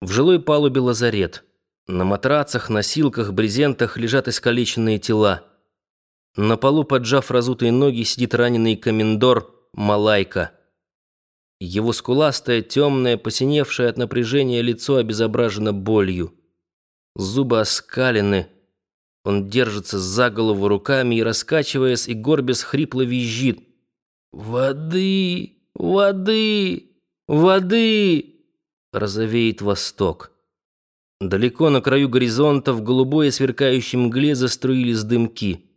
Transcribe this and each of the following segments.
В жилой палубе лазарет. На матрацах, носилках, брезентах лежат искалеченные тела. На полу, поджав разутые ноги, сидит раненый комендор Малайка. Его скуластое, темное, посиневшее от напряжения лицо обезображено болью. Зубы оскалены. Он держится за голову руками и, раскачиваясь и горбясь, хрипло визжит. «Воды! Воды! Воды!» Розовеет восток. Далеко на краю горизонта в голубой сверкающей мгле заструились дымки.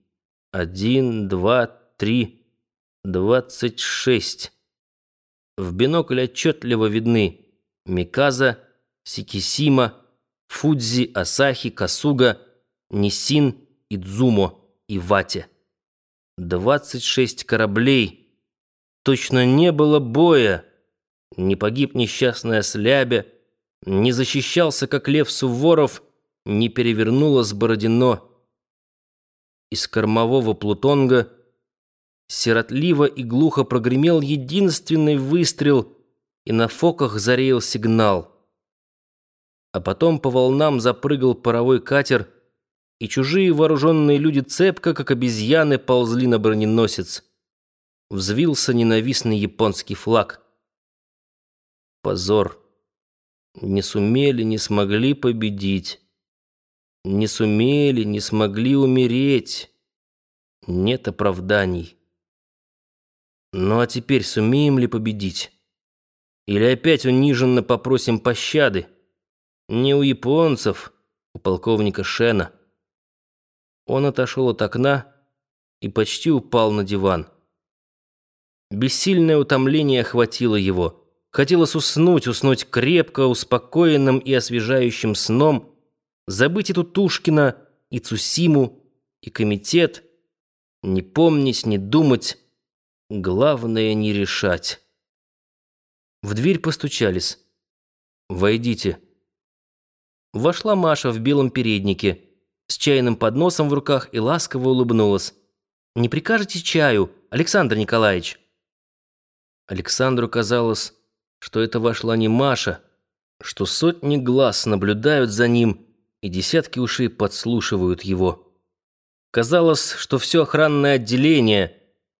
Один, два, три, двадцать шесть. В бинокль отчетливо видны Миказа, Сикисима, Фудзи, Асахи, Касуга, Нисин, Идзумо и Вате. Двадцать шесть кораблей. Точно не было боя не погиб несчастная Слябя, не защищался, как лев Суворов, не перевернулось Бородино. Из кормового плутонга сиротливо и глухо прогремел единственный выстрел, и на фоках зареял сигнал. А потом по волнам запрыгал паровой катер, и чужие вооруженные люди цепко, как обезьяны, ползли на броненосец. Взвился ненавистный японский флаг — Позор. Не сумели, не смогли победить. Не сумели, не смогли умереть. Нет оправданий. Ну а теперь сумеем ли победить? Или опять униженно попросим пощады? Не у японцев, у полковника Шена. Он отошел от окна и почти упал на диван. Бессильное утомление охватило его. Хотелось уснуть, уснуть крепко, успокоенным и освежающим сном, забыть эту Тушкина и Цусиму, и комитет, не помнить, не думать, главное не решать. В дверь постучались. «Войдите». Вошла Маша в белом переднике, с чайным подносом в руках и ласково улыбнулась. «Не прикажете чаю, Александр Николаевич?» Александру казалось, что это вошла не Маша, что сотни глаз наблюдают за ним и десятки ушей подслушивают его. Казалось, что все охранное отделение,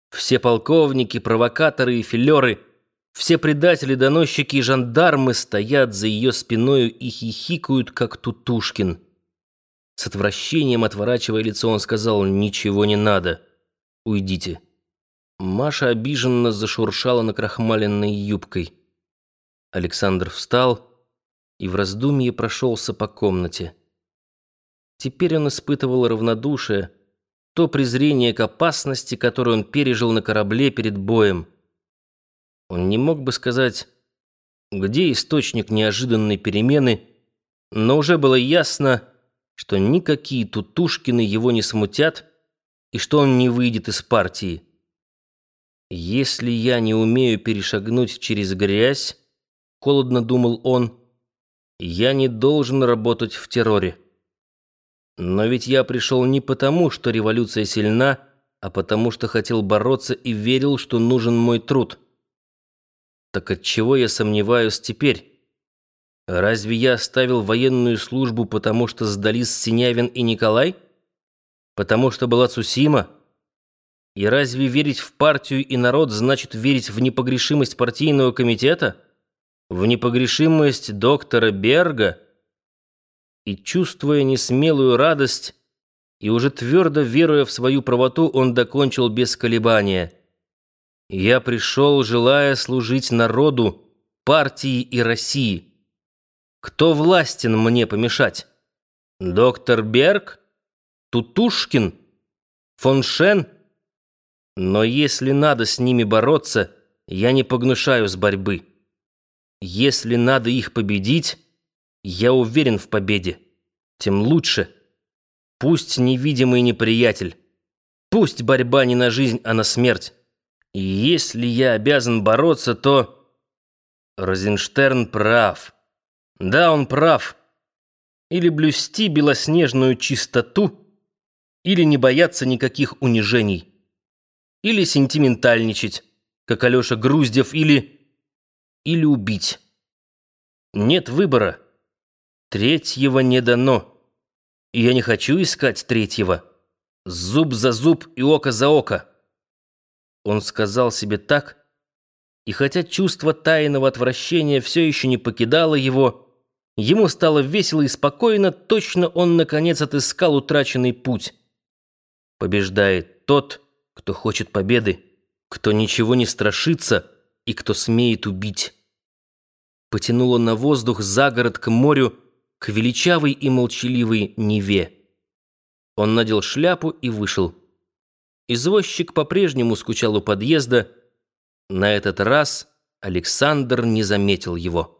все полковники, провокаторы и филеры, все предатели, доносчики и жандармы стоят за ее спиною и хихикают, как Тутушкин. С отвращением отворачивая лицо, он сказал «Ничего не надо. Уйдите». Маша обиженно зашуршала накрахмаленной юбкой. Александр встал и в раздумье прошелся по комнате. Теперь он испытывал равнодушие, то презрение к опасности, которое он пережил на корабле перед боем. Он не мог бы сказать, где источник неожиданной перемены, но уже было ясно, что никакие Тутушкины его не смутят и что он не выйдет из партии. Если я не умею перешагнуть через грязь, холодно думал он, я не должен работать в терроре. Но ведь я пришел не потому, что революция сильна, а потому что хотел бороться и верил, что нужен мой труд. Так от чего я сомневаюсь теперь? Разве я оставил военную службу, потому что сдались Синявин и Николай? Потому что была Цусима? И разве верить в партию и народ значит верить в непогрешимость партийного комитета? В непогрешимость доктора Берга и, чувствуя несмелую радость и уже твердо веруя в свою правоту, он докончил без колебания. «Я пришел, желая служить народу, партии и России. Кто властен мне помешать? Доктор Берг? Тутушкин? Фон Шен? Но если надо с ними бороться, я не погнушаюсь борьбы». Если надо их победить, я уверен в победе. Тем лучше. Пусть невидимый неприятель. Пусть борьба не на жизнь, а на смерть. И если я обязан бороться, то... Розенштерн прав. Да, он прав. Или блюсти белоснежную чистоту, или не бояться никаких унижений. Или сентиментальничать, как Алёша Груздев, или или убить. Нет выбора. Третьего не дано. И я не хочу искать третьего. Зуб за зуб и око за око. Он сказал себе так, и хотя чувство тайного отвращения все еще не покидало его, ему стало весело и спокойно, точно он, наконец, отыскал утраченный путь. Побеждает тот, кто хочет победы, кто ничего не страшится и кто смеет убить. Потянуло на воздух за город к морю, к величавой и молчаливой Неве. Он надел шляпу и вышел. Извозчик по-прежнему скучал у подъезда. На этот раз Александр не заметил его.